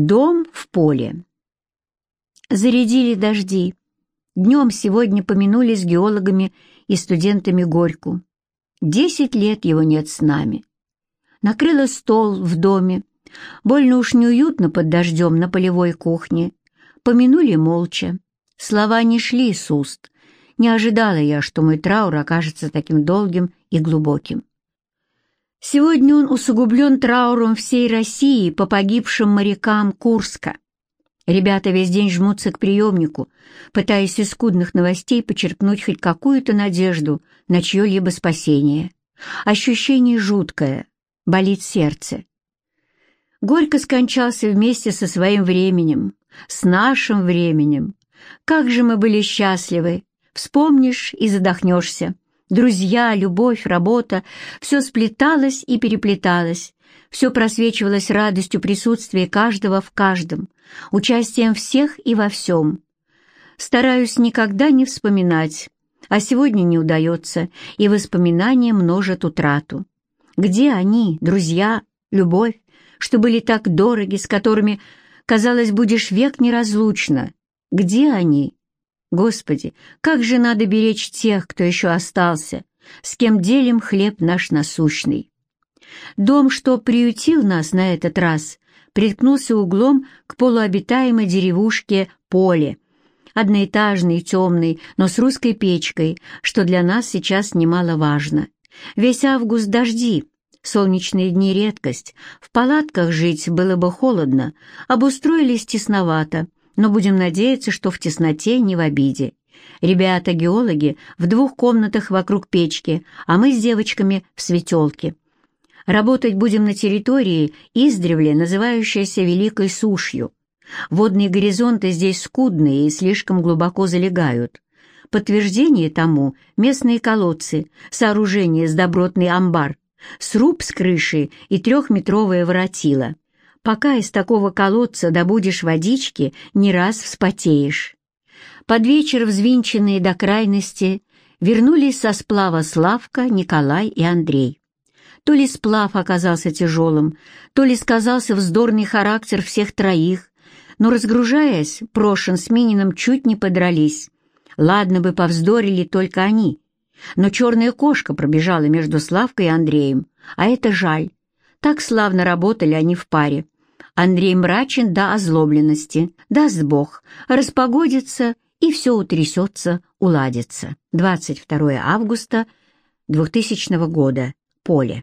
Дом в поле. Зарядили дожди. Днем сегодня помянули с геологами и студентами Горьку. Десять лет его нет с нами. Накрыла стол в доме. Больно уж неуютно под дождем на полевой кухне. Помянули молча. Слова не шли с уст. Не ожидала я, что мой траур окажется таким долгим и глубоким. Сегодня он усугублен трауром всей России по погибшим морякам Курска. Ребята весь день жмутся к приемнику, пытаясь из скудных новостей почерпнуть хоть какую-то надежду на чье-либо спасение. Ощущение жуткое, болит сердце. Горько скончался вместе со своим временем, с нашим временем. Как же мы были счастливы! Вспомнишь и задохнешься. Друзья, любовь, работа — все сплеталось и переплеталось, все просвечивалось радостью присутствия каждого в каждом, участием всех и во всем. Стараюсь никогда не вспоминать, а сегодня не удается, и воспоминания множат утрату. Где они, друзья, любовь, что были так дороги, с которыми, казалось, будешь век неразлучно? Где они? Господи, как же надо беречь тех, кто еще остался, с кем делим хлеб наш насущный. Дом, что приютил нас на этот раз, приткнулся углом к полуобитаемой деревушке Поле, одноэтажный, темный, но с русской печкой, что для нас сейчас немаловажно. Весь август дожди, солнечные дни редкость, в палатках жить было бы холодно, обустроились тесновато, но будем надеяться, что в тесноте не в обиде. Ребята-геологи в двух комнатах вокруг печки, а мы с девочками в светелке. Работать будем на территории, издревле называющейся Великой Сушью. Водные горизонты здесь скудные и слишком глубоко залегают. Подтверждение тому — местные колодцы, сооружение с добротный амбар, сруб с крышей и трехметровое воротило — Пока из такого колодца добудешь водички, не раз вспотеешь. Под вечер, взвинченные до крайности, вернулись со сплава Славка, Николай и Андрей. То ли сплав оказался тяжелым, то ли сказался вздорный характер всех троих, но, разгружаясь, Прошин с Мининым чуть не подрались. Ладно бы повздорили только они, но черная кошка пробежала между Славкой и Андреем, а это жаль. Так славно работали они в паре. Андрей мрачен до озлобленности. Даст Бог, распогодится, и все утрясется, уладится. 22 августа 2000 года. Поле.